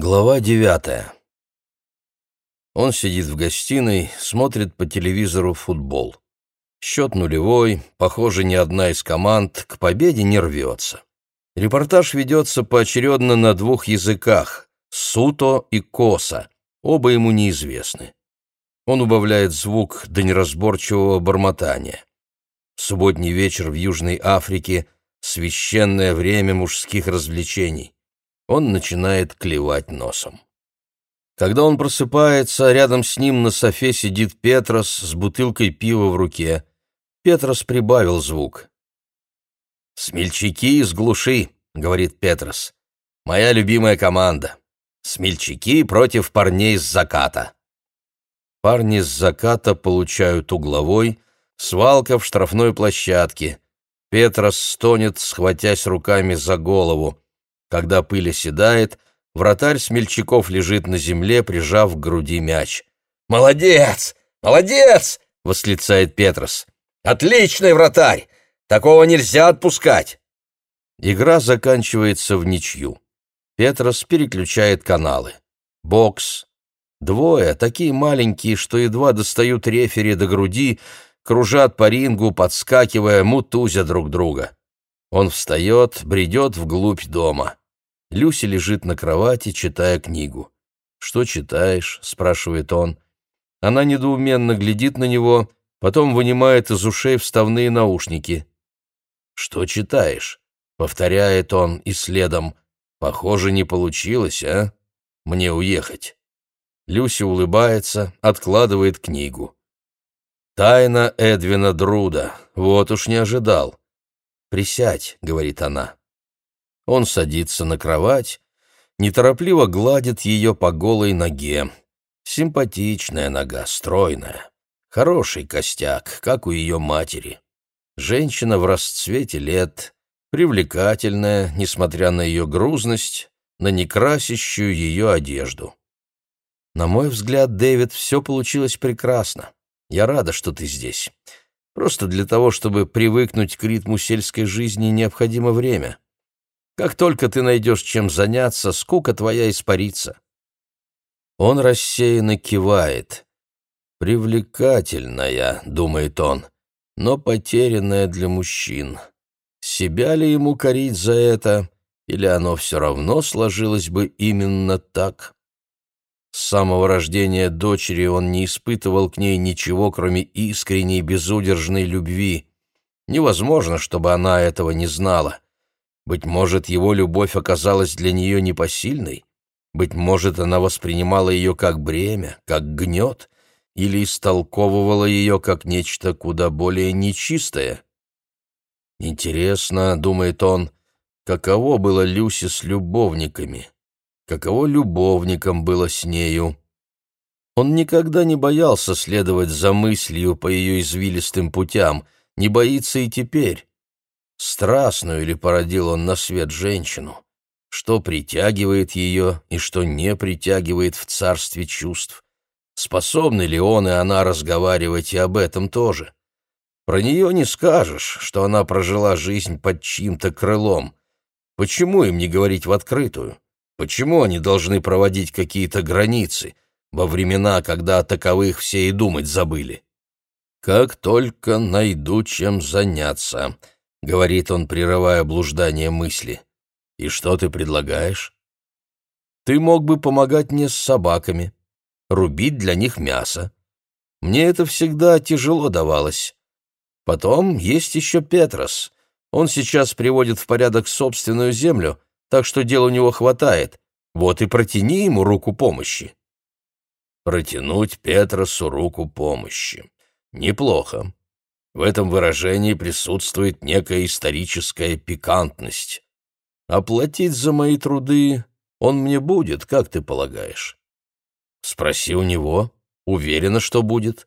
Глава девятая. Он сидит в гостиной, смотрит по телевизору футбол. Счет нулевой, похоже, ни одна из команд к победе не рвется. Репортаж ведется поочередно на двух языках — суто и коса, оба ему неизвестны. Он убавляет звук до неразборчивого бормотания. Субботний вечер в Южной Африке — священное время мужских развлечений он начинает клевать носом. Когда он просыпается, рядом с ним на софе сидит Петрос с бутылкой пива в руке. Петрос прибавил звук. «Смельчаки из глуши», — говорит Петрос. «Моя любимая команда. Смельчаки против парней с заката». Парни с заката получают угловой, свалка в штрафной площадке. Петрос стонет, схватясь руками за голову. Когда пыль оседает, вратарь Смельчаков лежит на земле, прижав к груди мяч. «Молодец! Молодец!» — восклицает Петрос. «Отличный вратарь! Такого нельзя отпускать!» Игра заканчивается в ничью. Петрос переключает каналы. Бокс. Двое, такие маленькие, что едва достают рефери до груди, кружат по рингу, подскакивая, мутузя друг друга. Он встает, бредет вглубь дома. Люси лежит на кровати, читая книгу. «Что читаешь?» — спрашивает он. Она недоуменно глядит на него, потом вынимает из ушей вставные наушники. «Что читаешь?» — повторяет он и следом. «Похоже, не получилось, а? Мне уехать». Люси улыбается, откладывает книгу. «Тайна Эдвина Друда. Вот уж не ожидал». «Присядь», — говорит она. Он садится на кровать, неторопливо гладит ее по голой ноге. Симпатичная нога, стройная. Хороший костяк, как у ее матери. Женщина в расцвете лет, привлекательная, несмотря на ее грузность, на некрасящую ее одежду. На мой взгляд, Дэвид, все получилось прекрасно. Я рада, что ты здесь. Просто для того, чтобы привыкнуть к ритму сельской жизни, необходимо время. Как только ты найдешь чем заняться, скука твоя испарится. Он рассеянно кивает. «Привлекательная», — думает он, — «но потерянная для мужчин. Себя ли ему корить за это, или оно все равно сложилось бы именно так?» С самого рождения дочери он не испытывал к ней ничего, кроме искренней безудержной любви. Невозможно, чтобы она этого не знала. Быть может, его любовь оказалась для нее непосильной? Быть может, она воспринимала ее как бремя, как гнет, или истолковывала ее как нечто куда более нечистое? Интересно, — думает он, — каково было Люси с любовниками? Каково любовникам было с нею? Он никогда не боялся следовать за мыслью по ее извилистым путям, не боится и теперь. Страстную ли породил он на свет женщину? Что притягивает ее и что не притягивает в царстве чувств? Способны ли он и она разговаривать и об этом тоже? Про нее не скажешь, что она прожила жизнь под чьим-то крылом. Почему им не говорить в открытую? Почему они должны проводить какие-то границы во времена, когда о таковых все и думать забыли? Как только найду чем заняться, — говорит он, прерывая блуждание мысли. «И что ты предлагаешь?» «Ты мог бы помогать мне с собаками, рубить для них мясо. Мне это всегда тяжело давалось. Потом есть еще Петрос. Он сейчас приводит в порядок собственную землю, так что дел у него хватает. Вот и протяни ему руку помощи». «Протянуть Петросу руку помощи. Неплохо. В этом выражении присутствует некая историческая пикантность. Оплатить за мои труды он мне будет, как ты полагаешь? Спроси у него. Уверена, что будет.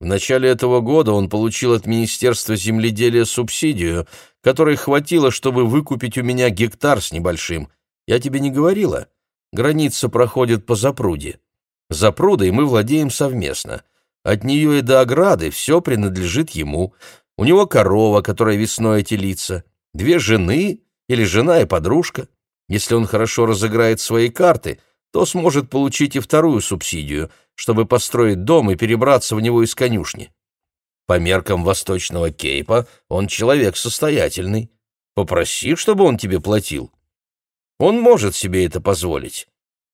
В начале этого года он получил от Министерства земледелия субсидию, которой хватило, чтобы выкупить у меня гектар с небольшим. Я тебе не говорила? Граница проходит по запруде. Запрудой мы владеем совместно. От нее и до ограды все принадлежит ему. У него корова, которая весной отелится, две жены или жена и подружка. Если он хорошо разыграет свои карты, то сможет получить и вторую субсидию, чтобы построить дом и перебраться в него из конюшни. По меркам Восточного Кейпа он человек состоятельный. Попроси, чтобы он тебе платил. Он может себе это позволить.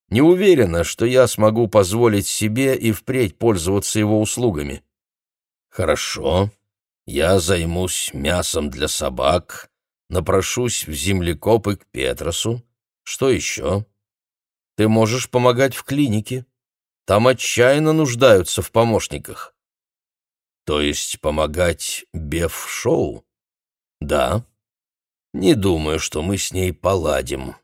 Не уверена, что я смогу позволить себе и впредь пользоваться его услугами. Хорошо, я займусь мясом для собак, напрошусь в землекопы к Петросу. Что еще? Ты можешь помогать в клинике. Там отчаянно нуждаются в помощниках. То есть помогать Беф-шоу? Да. Не думаю, что мы с ней поладим.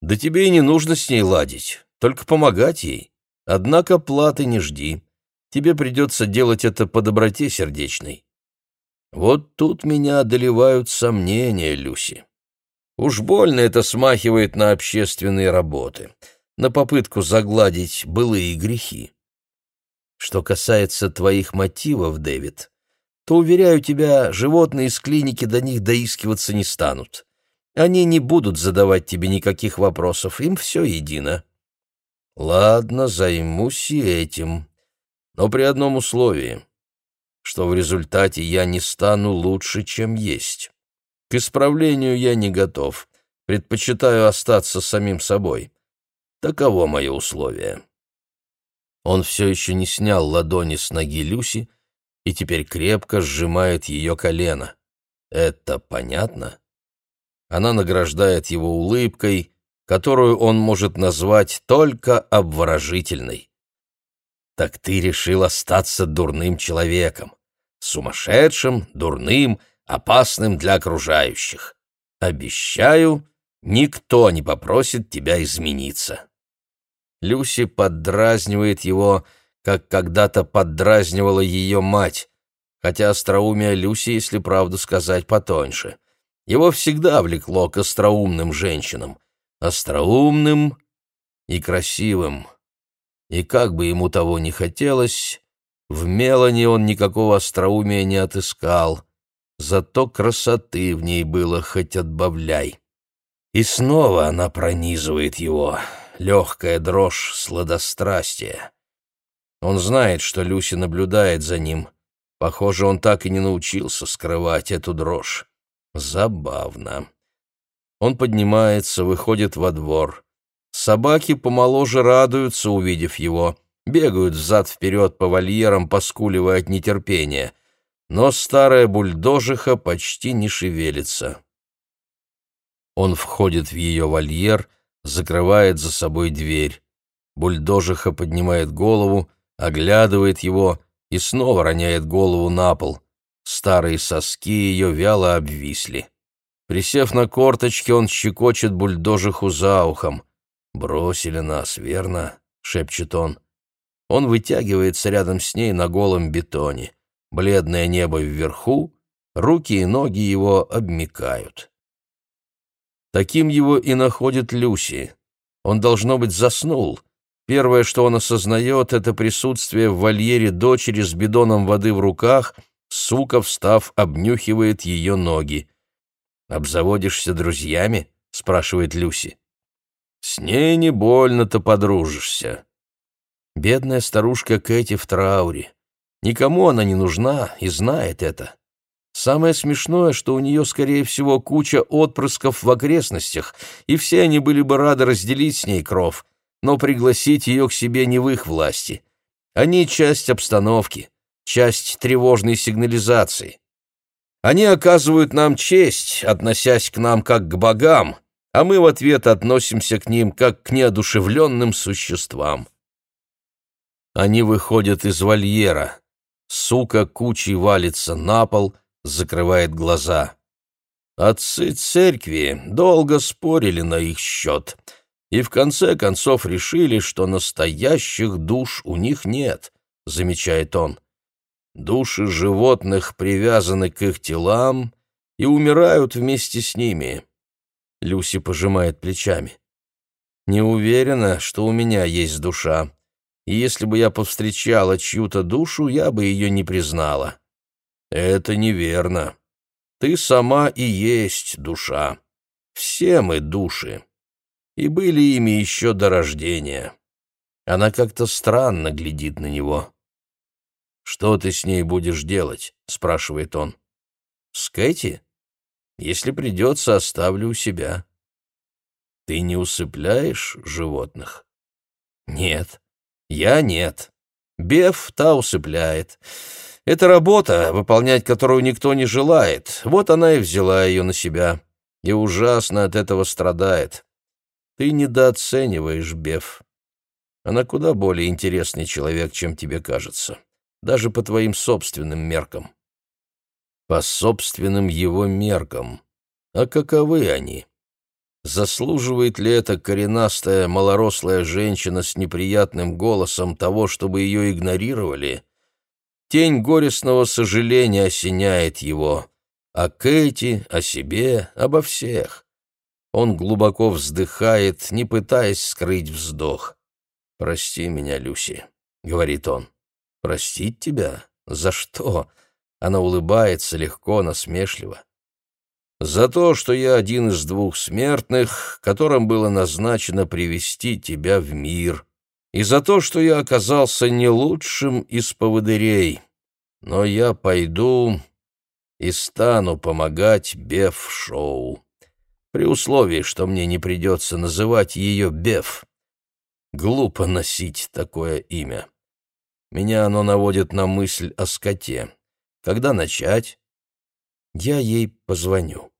Да тебе и не нужно с ней ладить, только помогать ей. Однако платы не жди. Тебе придется делать это по доброте сердечной. Вот тут меня одолевают сомнения, Люси. Уж больно это смахивает на общественные работы, на попытку загладить былые грехи. Что касается твоих мотивов, Дэвид, то, уверяю тебя, животные из клиники до них доискиваться не станут. Они не будут задавать тебе никаких вопросов, им все едино. Ладно, займусь и этим, но при одном условии, что в результате я не стану лучше, чем есть. К исправлению я не готов, предпочитаю остаться самим собой. Таково мое условие. Он все еще не снял ладони с ноги Люси и теперь крепко сжимает ее колено. Это понятно? Она награждает его улыбкой, которую он может назвать только обворожительной. «Так ты решил остаться дурным человеком, сумасшедшим, дурным, опасным для окружающих. Обещаю, никто не попросит тебя измениться». Люси поддразнивает его, как когда-то поддразнивала ее мать, хотя остроумие Люси, если правду сказать, потоньше. Его всегда влекло к остроумным женщинам. Остроумным и красивым. И как бы ему того ни хотелось, в Мелани он никакого остроумия не отыскал, зато красоты в ней было хоть отбавляй. И снова она пронизывает его легкая дрожь сладострастия. Он знает, что Люси наблюдает за ним. Похоже, он так и не научился скрывать эту дрожь. Забавно. Он поднимается, выходит во двор. Собаки помоложе радуются, увидев его, бегают взад-вперед по вольерам, поскуливая от нетерпения. Но старая бульдожиха почти не шевелится. Он входит в ее вольер — закрывает за собой дверь. Бульдожиха поднимает голову, оглядывает его и снова роняет голову на пол. Старые соски ее вяло обвисли. Присев на корточки, он щекочет бульдожиху за ухом. «Бросили нас, верно?» — шепчет он. Он вытягивается рядом с ней на голом бетоне. Бледное небо вверху, руки и ноги его обмикают. Таким его и находит Люси. Он, должно быть, заснул. Первое, что он осознает, это присутствие в вольере дочери с бидоном воды в руках, сука, встав, обнюхивает ее ноги. «Обзаводишься друзьями?» — спрашивает Люси. «С ней не больно-то подружишься». Бедная старушка Кэти в трауре. Никому она не нужна и знает это. Самое смешное, что у нее, скорее всего, куча отпрысков в окрестностях, и все они были бы рады разделить с ней кров, но пригласить ее к себе не в их власти. Они часть обстановки, часть тревожной сигнализации. Они оказывают нам честь, относясь к нам как к богам, а мы в ответ относимся к ним как к неодушевленным существам. Они выходят из вольера. Сука кучей валится на пол, закрывает глаза. Отцы церкви долго спорили на их счет и в конце концов решили, что настоящих душ у них нет, замечает он. Души животных привязаны к их телам и умирают вместе с ними. Люси пожимает плечами. Не уверена, что у меня есть душа, и если бы я повстречала чью-то душу, я бы ее не признала. Это неверно. Ты сама и есть душа. Все мы души. и были ими еще до рождения. Она как-то странно глядит на него. «Что ты с ней будешь делать?» — спрашивает он. «С Кэти? Если придется, оставлю у себя». «Ты не усыпляешь животных?» «Нет, я нет. Беф та усыпляет. Это работа, выполнять которую никто не желает. Вот она и взяла ее на себя. И ужасно от этого страдает. Ты недооцениваешь Беф. Она куда более интересный человек, чем тебе кажется. Даже по твоим собственным меркам. По собственным его меркам. А каковы они? Заслуживает ли эта коренастая, малорослая женщина с неприятным голосом того, чтобы ее игнорировали? Тень горестного сожаления осеняет его. О Кэти, о себе, обо всех. Он глубоко вздыхает, не пытаясь скрыть вздох. «Прости меня, Люси», — говорит он. «Простить тебя? За что?» Она улыбается легко, насмешливо. «За то, что я один из двух смертных, которым было назначено привести тебя в мир, и за то, что я оказался не лучшим из поводырей. Но я пойду и стану помогать Беф-шоу» при условии, что мне не придется называть ее Беф. Глупо носить такое имя. Меня оно наводит на мысль о скоте. Когда начать? Я ей позвоню.